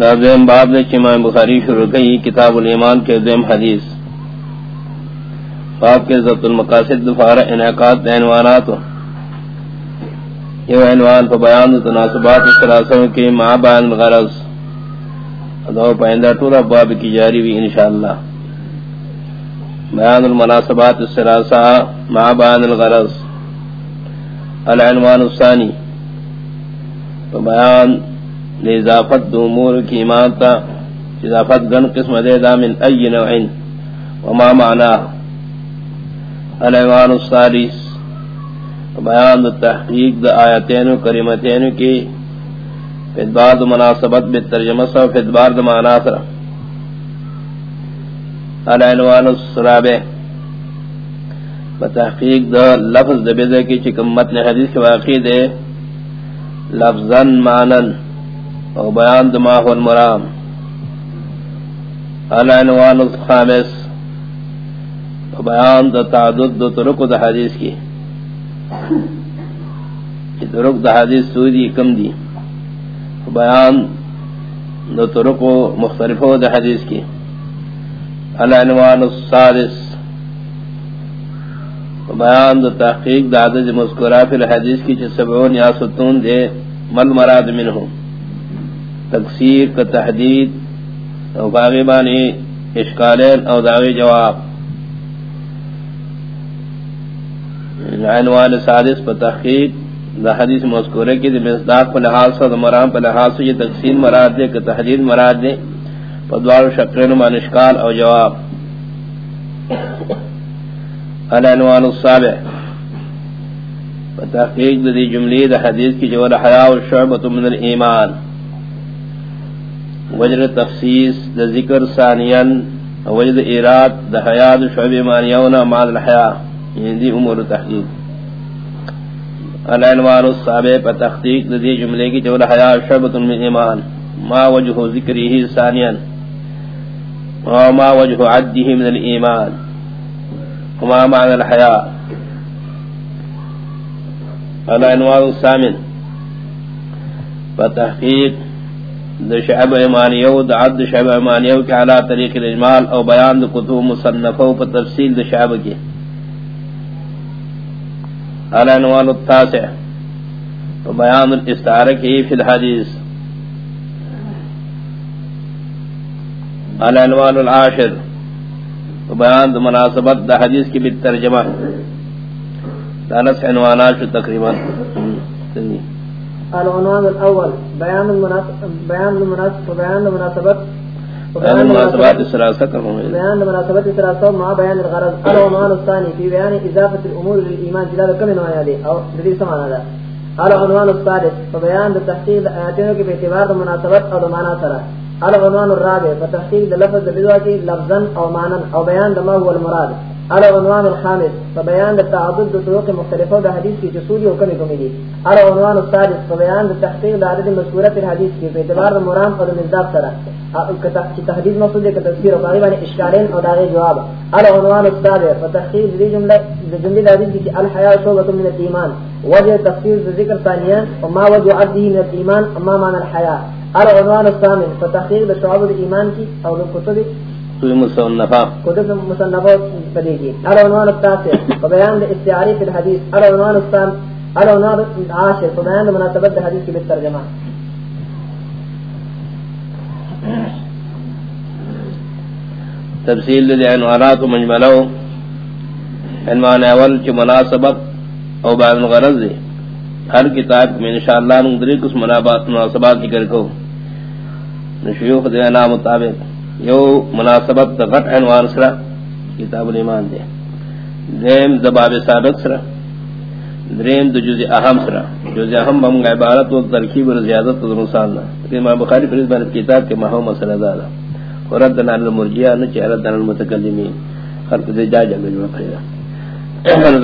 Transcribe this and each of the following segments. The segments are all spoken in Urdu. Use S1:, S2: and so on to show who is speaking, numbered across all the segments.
S1: دویم باب دے چمام بخاری شروع کی کتاب الایمان کے دویم حدیث. باب کے ضبط المقاصد دفار انعقاد دینوانات یہ عنوان پر بیان تناسبات سلاسوں کے مع بیان الغرض. دو پائندہ طور باب کی جاری بھی انشاءاللہ بیان المناسبات السلاسہ مع بیان الغرض. العنوان الثانی. تو بیان اضافت دو امور کی ایمان تا اضافت گن قسم دے دا من ای نوعین وما معنی الایوان السالیس بیان دا تحقیق دا آیتین و کریمتین کی فدبار دا مناسبت بالترجمہ سا فدبار دا معنی سرا الایوان السرابے بتحقیق دا لفظ دا بیدہ کی چکم متن حدیث کے واقعی دے. لفظاً معنن او بیان دماغ والمرام العنوان الخامس او بیان دا تعدد دا طرق دا حدیث کی طرق دا حدیث سودی کم دی او بیان دا طرق مختلف دا حدیث کی العنوان السادس. بیان دا تحقیق دا عدد مذکرہ فی الحدیث کی چھ سبعون یا ستون دے مل مراد منہم تقسیر کا تحدید او باغی بانی اشکالین او داغی جواب عنوان سادس پر تحقیق دا حدیث مذکورے کی دی مصداق پر لحاظ سے دا مرام پر لحاظ سے یہ تقسیم مراد دے کہ تحدید مراد دے پر دوار شکرین مان اشکال او جواب العنوان السابع پر تحقیق دی جملی دا حدیث کی جو الحیاء والشعبت من الایمان وجر تخصیص دا ذکر ثانیان وجد ایراد دا حیات شعب مانیونا مال الحیاء یعنی دی امور تحقیق. العنوان الصابع پا تحقیق دا دی جملے کی جول حیاء شعبت من ایمان، ما وجہ ذکری ہی ثانیان وما وجہ عده من الایمان وما معنى الحیاء العنوان الثامن، پا تحقیق شعب ایمانیو دا عد شعب ایمانیو کی علا طریق الاجمال او بیان دا کتب مصنفو پا تفصیل دا شعب کی الانوان التاسع. و بیان الاستعارکی فی الحدیث. الانوان العاشر. و بیان دا مناسبت دا حدیث کی بالترجمہ دانس عنوانات شو تقریباً. تنی
S2: العنوان الاول بيان المناسبة بيان المناسبة بيان المناسبة
S1: بيان المناسبات الثلاثة
S2: بيان المناسبات الثلاثة مع بيان الغرض. العنوان الثاني في بيان إضافة الأمور للإيمان. جلال كم نوعية دي أو جديد سمعنا هذا. العنوان الثالث. فبيان التحقيق الآياتين في اعتبار المناسبات أو المعنى سرى العنوان الرابع. فتحقيق اللفظ بالواجه لفظا أو معنى أو بيان ما هو المراد. على عنوان الخامس فبيان التعدد طرق مختلفة بحديث في جسودي وكم كمدي على عنوان السادس، فبيان التحقيق العدد المذكورة في الحديث، في باعتبار المرام او المزداد سرا تحديد مقصود كتفسير وقريبا اشكالين او داغي جواب على عنوان السابع، فتحقيق ذي جملة جملة الحديث في الحياة شعبة من الإيمان. وجه تفسير ذكر ثانيا، وما وجه عبده من الإيمان وما معنى الحياة. على عنوان الثامن، فتحقيق شعب الإيمان کی او الكتب
S1: مصنفہ
S2: کتب مصنفہ پدی کی العنوان التاسع وبيان الاستعاری في الحديث العنوان الثام العنوان العاشر وبيان مناسبت الحديث کی بالترجمہ
S1: تفصیل للعنوانات مجملو عنوان اول کی مناسبت او بعد الغرض دے. ہر کتاب میں انشاءاللہ نقدری کس مناسبات ذکر کو. نشیوخ دے نام مطابق. یو مناسبت دا غٹ عنوان سرا، کتاب الایمان دے۔ دریم دا باب سابق سرا، دریم دا جزء اہم سرا۔ جزء اہم بم عبارت و ترکیب و زیادت و مثالنا لیکن امام بخاری پر اس بارت کتاب کے محو مسئلہ دادا ورد دنال المرجیہ نچے رد دنال المتکلمین۔ خلق دے جا جا بجوہ قیدہ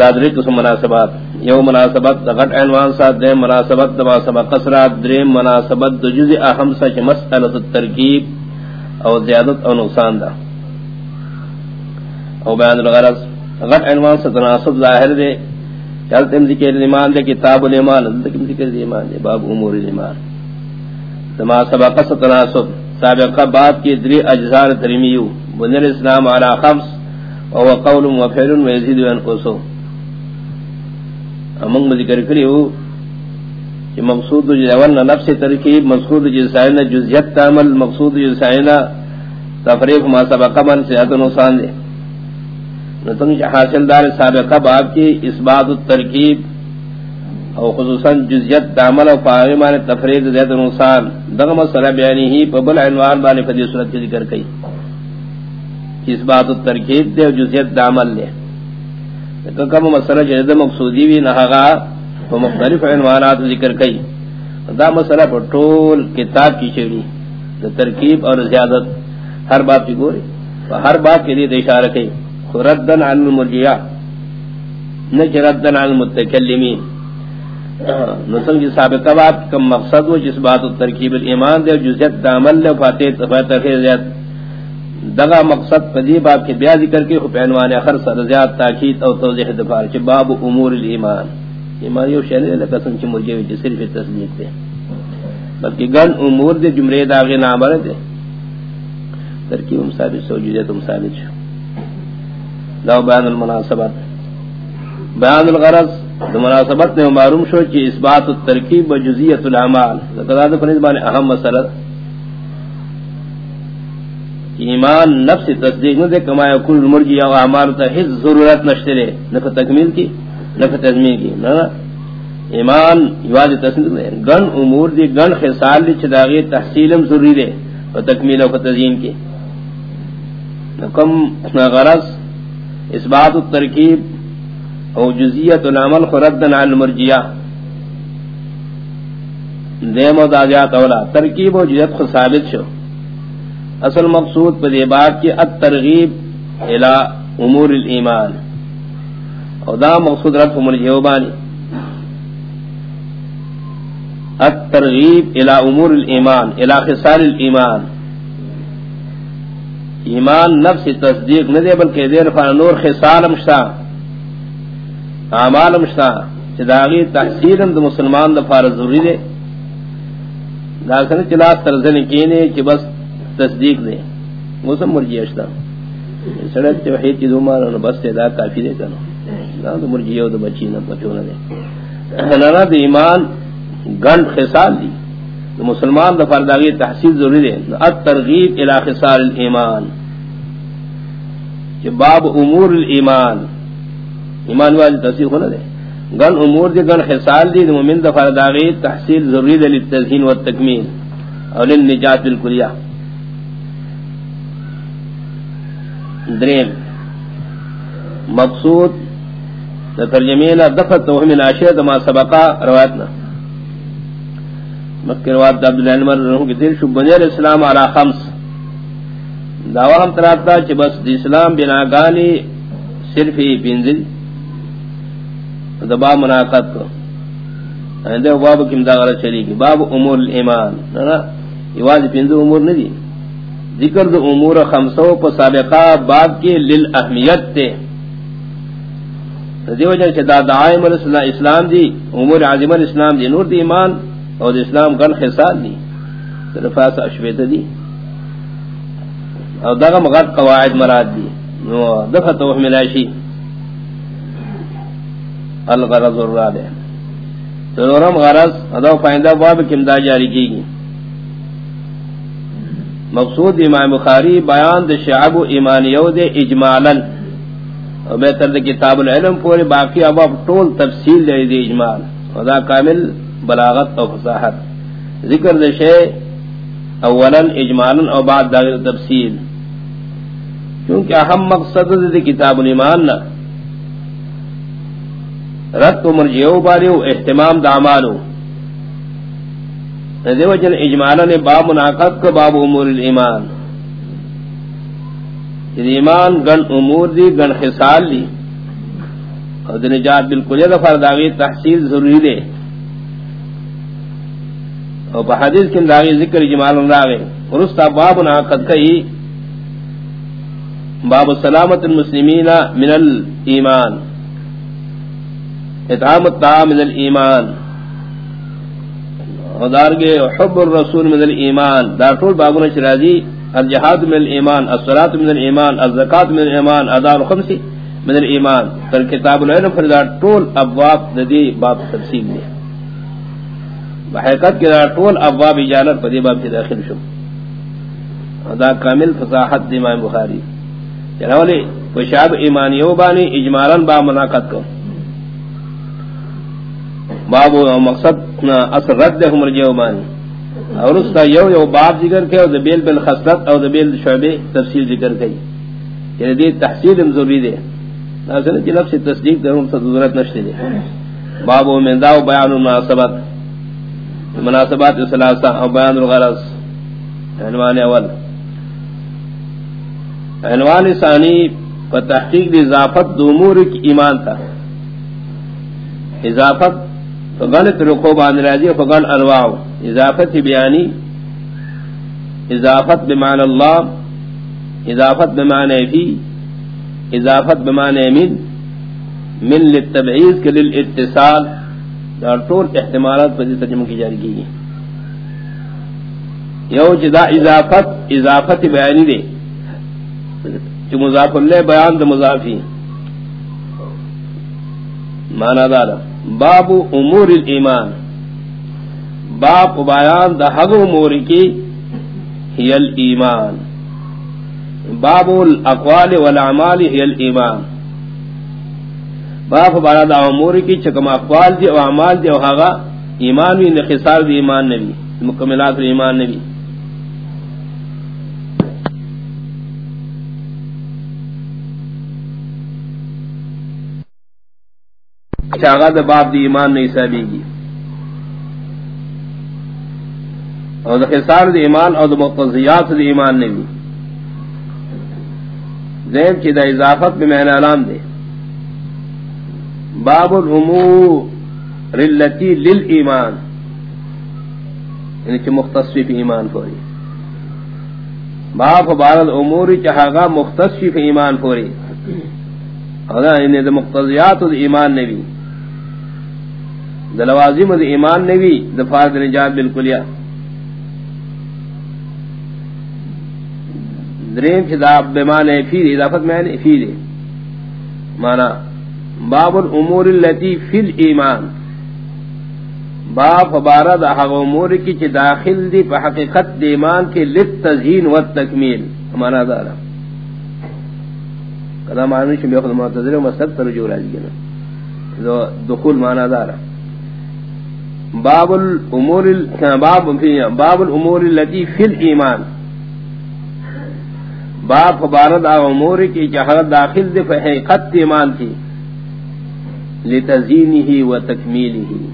S1: دادری قسم مناسبات۔ یو مناسبت دا غٹ عنوان ساتھ دے مناسبت دا سبق سرات دریم مناسبت دا جزء اہم سا چھ مسئلہ ترکیب او زیادت او نقصان دا او بیان الغرض غٹ عنوان سے تناسب ظاہر دے چلتے ہم ذکر ایمان دے، کتاب الایمان ذکر ذکر ایمان دے، باب امور ایمان تما سبق سے تناسب، سابقہ بات کی دری اجزار ترمیو بنی الاسلام علی خمس، وهو قول و فعل و وفعل ويزيد وينقص امنگ ذکر کریو کہ مقصود جی جوان نفس ترکیب، مقصود جی جسائنا جزیت تعمل مقصود جی جسائنا تفریق ما سبق من صحت و نقصان دے۔ نتن حاصل دار سابقہ باب کی اثبات الترکیب او خصوصا جزیت تعمل او پاغمان تفریق زیت و نقصان۔ دغم مسئلہ بیانی ہی پبل عنوان بانے فدی صورت کی ذکر کئی۔ اثبات الترکیب دے جزیت تعمل دے۔ کم مسئلہ جہد مقصودی بھی نہاگا تو مختلف عنوانات ذکر کئی دا مسئلہ پر طول کتاب کی چڑی دا ترکیب اور زیادت ہر بات کی گوری ہر بات کے لیے اشارہ کئی ردن عن المرجیہ نج ردن عن المتکلمین. نسل جی سابقہ بات کم مقصد ہو جس بات ترکیب الایمان دے جزیت دا عمل لے فاتح تفیت زیادت دغا مقصد پدی باب کے بیا ذکر کے پہنوان اخر سر زیاد تاکید او توضیح دفار چ باب امور الایمان. ایمان یو شنے لگا سن چ مرجے وچ صرف تصدیق دے بلکہ گن امور دے جملے دا غی نام دے۔ ترکیب ثابت سوجودیت ثابت شو۔ لو بیان المناسبت۔ بیان الغرض، دو مناسبت نے معلوم شو کہ اثبات الترکیب و جزیت الاعمال ذکر دا پنځ باندې اہم مسئلہ۔ ایمان نفس تصدیق نہ دے کما کل مرجی او اعمال تا ہز ضرورت نشترے نہ تکمیل کی۔ نہ تضمین کی۔ نہ ایمان یواز تصدیق دے گن امور دی، گن خصال دی چداغی تحصیلم ضروری دے و تکمیل و تزیین کی۔ کم غرض، اثبات الترکیب او جزیت العمل خردن عن المرجیہ۔ دیم و داجات اولا، ترکیب و جزیت خود ثابت شو۔ اصل مقصود پر یہ کی، الترغیب الى امور الایمان۔ او دا مقصود رد رفع مرجعوبانی الترغیب الى امور الایمان، الى خسال الایمان. ایمان نفس تصدیق نہ دے بلکہ دیر فان نور خسال مشتا اعمال مشتا چداغی تحصیل دو مسلمان دا دفار ضروری دے. دا سن چلا ترزن کینے کہ بس تصدیق دے. موسم مرجی اشتا سڑک توحید کی دومار انہوں بس تے دا کافی دے کنو. نا دو مرجی بچی نا پچو نا دے۔ نا دو ایمان گنڈ خسال دی۔ دو مسلمان دا فرداغی تحصیل ضروری دے۔ ات ترغیب الى خسال الایمان۔ کہ باب امور الایمان۔ ایمان والی تصدیق ہونا دے۔ گن امور دی گن خسال دی۔ دو مومن دا فرداغی تحصیل ضروری دے لتزہین والتکمیل اور للنجات بالکلیہ دریم، مقصود ترجمین دفت توہم ناشر دما سبقا روایتنا مکر روایت عبداللہ علمر رہوں کی دیر شب بنیر اسلام علا خمس. دعوی ہم تراتا چھ بس دی اسلام بناگانی صرف ہی پینزل دبا مناقض کو اندے باب کم دا غلط چلی گی باب امور الایمان. نا یہ واضح پینزل امور نہیں ذکر دو امور خمسو پا سابقہ باب کی للاہمیت تے دی وجہ سے دا دائم دعائم اسلام دی، امور عظیم الاسلام دی، نور دی ایمان اور اسلام گن خسال دی. طرفاس اشویت دی. اور دا مغاد قواعد مراد دی نو دفع توح ملاشی الغرض الرابع. تو نورم غرض ادو فائندہ باب کم دا جاری کی گی مقصود امام بخاری بیان دے شعب ایمانیو دے اجمالا. اور بہتر کتاب العلم پورے باقی اب اب طول تفصیل دے دے اجمال. خدا کامل، بلاغت و فصاحت. ذکر دے شے، اولا اجمالا اور بعد داغر تفصیل. کیونکہ اہم مقصد دے کتاب الایمان نا. رد و مرجعو باریو احتمام دعمالو دیو جن اجمالا نے باب مناقض کو باب امور الایمان. یعنی ایمان، گن امور دی، گن خصال دی. اور دن نجات بالکل یہ دفعہ داغی تحصیل ضروری دے اور بحادث کن داغی ذکر اجمال راغے اور اس کا باب مناقض کئی باب سلامت المسلمین من الایمان. اطعام الطعام من الایمان. ودارگے حب الرسول من الایمان. دار طول بابون شرازی الجہاد من الایمان، الصلاة من الایمان الزکاة من الایمان ادار الخمس من الایمان تر کتاب العلم فردار طول ابواب ددی باب تفصیل دے بحقیقت کے طول ابواب اجالت پدی باب سے داخل شو. دا کامل فصاحت دی امام بخاری. جنوالی وشاب ایمانیو بانی اجمالا با مناقت کو باب مقصد اصل رد ہم رجیو بانی اور اس کا یو یو باب ذکر کے اور دبیل بالخصلت اور دبیل شعبے تفصیل ذکر کی یعنی دی تحصیل ضروری دے اصل کی نفس تصدیق در ہم ضرورت نشتے دے باب و من داو بیان المناسبت مناسبات ثلاثہ اور بیان الغرض۔ عنوان اول۔ عنوان ثانی و تحقیق اضافت دومور کی ایمان تھا اضافت فغلط رکو باند راضی فغل انواع اضافت بیانی، اضافت بمان اللہ، اضافت بمان فی، اضافت بمان من من للتبعیز کے للاتصال، دار طول احتمالات پر ترجمہ کی جاری کی یو جی جدا اضافت اضافت بیانی دے۔ جو مضاف اللہ بیان دا مضافی مانا دارا باب امور الایمان۔ باب بیان دا حق امور کی ہی الایمان۔ باب الاقوال والعمال ہی الایمان۔ باب بیان دا امور کی چکم اقوال دی و اعمال دی و حقا ایمان بھی نخصار دی ایمان نبی مکملات دی ایمان نبی چاغد اچھا، باب دی ایمان نہیں سبھی گی اور خسار دی ایمان اور مقتضیات دی ایمان نے بھی زین کی دا اضافت میں میں نے اعلان دے. باب الامور رلتی لل ایمان یعنی کہ مختصف ایمان پوری. باب بارد امور چاہا مختصف ایمان پوری. اور یعنی مقتضیات دا ایمان نے بھی دلوازم د ایمان نوی دفاع نجات بالکل یا. دریم چدا بمان فی اضافت میں نے فی دے مانا باب الامور اللتی فی الایمان۔ باب بارد حق امور کی چی داخل دی، پا حقیقت دی ایمان کے لتزہین و تکمیل مانا دارا کدا معنی شمی اخد معتذر و مسلک ترجو راجی گنا دخول مانا دارا باب الامور باب باب الامور التي في باپ بارد فبارد امور کی جہر داخل دے حقیقت ایمان تھی۔ لتزینی ہی و تکمیلی ہی